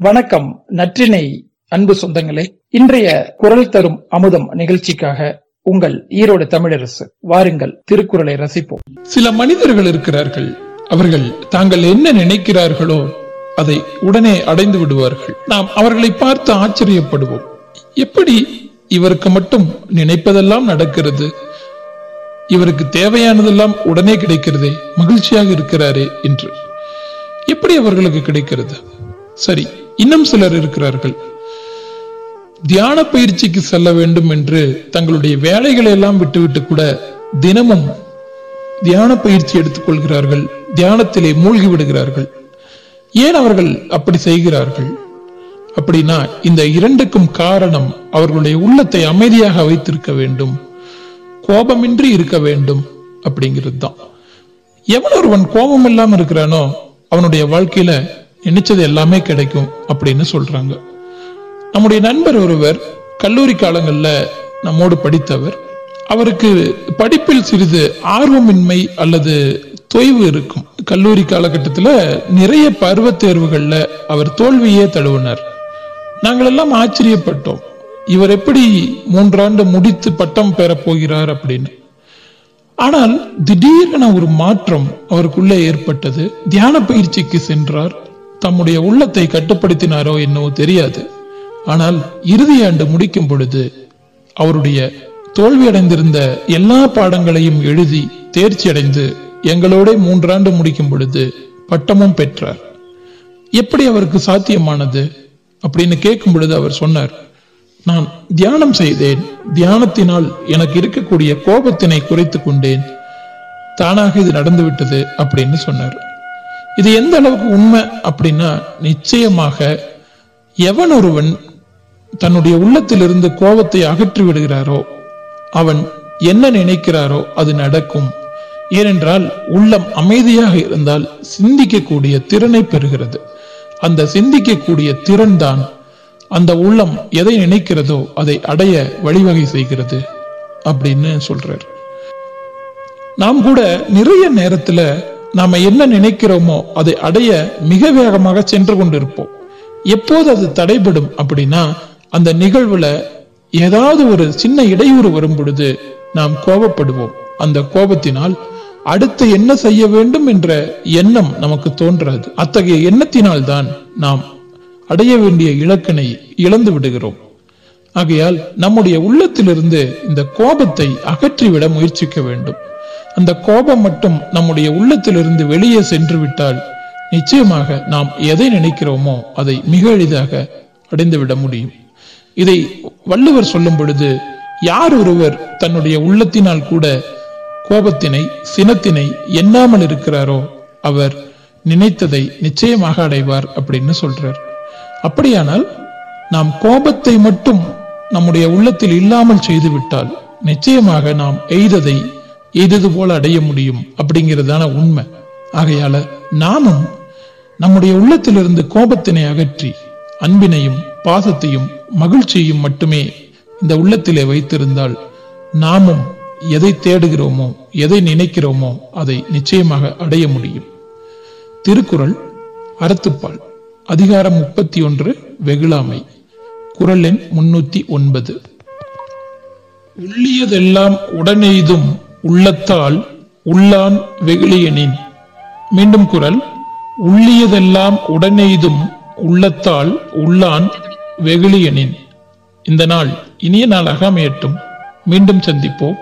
வணக்கம் நற்றினை அன்பு சொந்தங்களே. இன்றைய குரல் தரும் அமுதம் நிகழ்ச்சிக்காக உங்கள் ஈரோடு தமிழரசு வாருங்கள் திருக்குறளை ரசிப்போம். சில மனிதர்கள் இருக்கிறார்கள். அவர்கள் தாங்கள் என்ன நினைக்கிறார்களோ அதை உடனே அடைந்து விடுவார்கள். நாம் அவர்களை பார்த்து ஆச்சரியப்படுவோம். எப்படி இவருக்கு மட்டும் நினைப்பதெல்லாம் நடக்கிறது? இவருக்கு தேவையானதெல்லாம் உடனே கிடைக்கிறதே மகிழ்ச்சியாக இருக்கிறாரே என்று. எப்படி அவர்களுக்கு கிடைக்கிறது? சரி இன்னும் சிலர் இருக்கிறார்கள். தியான பயிற்சிக்கு செல்ல வேண்டும் என்று தங்களுடைய வேலைகளை எல்லாம் விட்டுவிட்டு கூட தினமும் தியான பயிற்சி எடுத்துக்கொள்கிறார்கள். தியானத்திலே மூழ்கி விடுகிறார்கள். ஏன் அவர்கள் அப்படி செய்கிறார்கள்? அப்படின்னா இந்த இரண்டுக்கும் காரணம் அவர்களுடைய உள்ளத்தை அமைதியாக வைத்திருக்க வேண்டும். கோபமின்றி இருக்க வேண்டும் அப்படிங்கிறது தான். எவன் ஒருவன் கோபம் இல்லாமல் இருக்கிறானோ அவனுடைய வாழ்க்கையில நினைச்சது எல்லாமே கிடைக்கும் அப்படின்னு சொல்றாங்க. நம்முடைய நண்பர் ஒருவர் கல்லூரி காலங்கள்ல நம்மோடு படித்தவர். அவருக்கு படிப்பில் சிறிது ஆர்வமின்மை அல்லது தொய்வு இருக்கும். கல்லூரி காலகட்டத்தில் நிறைய பருவ தேர்வுகள்ல அவர் தோல்வியே தழுவினார். நாங்களெல்லாம் ஆச்சரியப்பட்டோம். இவர் எப்படி மூன்றாண்டு முடித்து பட்டம் பெறப் போகிறார் அப்படின்னு. ஆனால் திடீரென ஒரு மாற்றம் அவருக்குள்ளே ஏற்பட்டது. தியான பயிற்சிக்கு சென்றார். தம்முடைய உள்ளத்தை கட்டுப்படுத்தினாரோ என்னவோ தெரியாது. ஆனால் இறுதி ஆண்டு முடிக்கும் பொழுது அவருடைய தோல்வியடைந்திருந்த எல்லா பாடங்களையும் எழுதி தேர்ச்சி அடைந்து எங்களோட மூன்றாண்டு முடிக்கும் பொழுது பட்டமும் பெற்றார். எப்படி அவருக்கு சாத்தியமானது அப்படின்னு கேட்கும் பொழுது அவர் சொன்னார் நான் தியானம் செய்தேன். தியானத்தினால் எனக்கு இருக்கக்கூடிய கோபத்தினை குறைத்துக் கொண்டேன். தானாக இது நடந்துவிட்டது அப்படின்னு சொன்னார். இது எந்த அளவுக்கு உண்மை அப்படின்னா நிச்சயமாக எவன் ஒருவன் தன்னுடைய உள்ளத்திலிருந்து கோபத்தை அகற்றி விடுகிறாரோ அவன் என்ன நினைக்கிறாரோ அது நடக்கும். ஏனென்றால் உள்ளம் அமைதியாக இருந்தால் சிந்திக்கக்கூடிய திறனை பெறுகிறது. அந்த சிந்திக்கக்கூடிய திறன் தான் அந்த உள்ளம் எதை நினைக்கிறதோ அதை அடைய வழிவகை செய்கிறது அப்படின்னு சொல்றார். நாம் கூட நிறைய நேரத்துல நாம என்ன நினைக்கிறோமோ அதை அடைய மிக வேகமாக சென்று கொண்டிருப்போம். எப்போது அது தடைபடும் அப்படின்னா அந்த நிகழ்வுல ஏதாவது ஒரு சின்ன இடையூறு வரும் பொழுது நாம் கோபப்படுவோம். அந்த கோபத்தினால் அடுத்து என்ன செய்ய வேண்டும் என்ற எண்ணம் நமக்கு தோன்றாது. அத்தகைய எண்ணத்தினால் தான் நாம் அடைய வேண்டிய இலக்கினை இழந்து விடுகிறோம். ஆகையால் நம்முடைய உள்ளத்திலிருந்து இந்த கோபத்தை அகற்றிவிட முயற்சிக்க வேண்டும். அந்த கோபம் மட்டும் நம்முடைய உள்ளத்திலிருந்து வெளியே சென்று விட்டால் நிச்சயமாக நாம் எதை நினைக்கிறோமோ அதை மிக எளிதாக அடைந்துவிட முடியும். இதை வள்ளுவர் சொல்லும் பொழுது யார் ஒருவர் தன்னுடைய உள்ளத்தினால் கூட கோபத்தினை சினத்தினை எண்ணாமல் இருக்கிறாரோ அவர் நினைத்ததை நிச்சயமாக அடைவார் அப்படின்னு சொல்றார். அப்படியானால் நாம் கோபத்தை மட்டும் நம்முடைய உள்ளத்தில் இல்லாமல் செய்துவிட்டால் நிச்சயமாக நாம் எய்ததை எய்தது போல அடைய முடியும் அப்படிங்கிறதான உண்மை. ஆகையால நாமும் நம்முடைய உள்ளத்திலிருந்து கோபத்தினை அகற்றி அன்பினையும் பாசத்தையும் மகிழ்ச்சியையும் மட்டுமே இந்த உள்ளத்திலே வைத்திருந்தால் நாமும் எதை தேடுகிறோமோ எதை நினைக்கிறோமோ அதை நிச்சயமாக அடைய முடியும். திருக்குறள் அறத்துப்பால். அதிகாரம் முப்பத்தி ஒன்று வெகுளாமை. குரல் எண் முன்னூத்தி ஒன்பது. உள்ளியதெல்லாம் உடனெய்தும் உள்ளத்தால் உள்ளான் வெகுளியனின். மீண்டும் குரல் உள்ளியதெல்லாம் உடனெய்தும் உள்ளத்தால் உள்ளான் வெகுளியனின். இந்த நாள் இனிய நாளாக அமையட்டும். மீண்டும் சந்திப்போம்.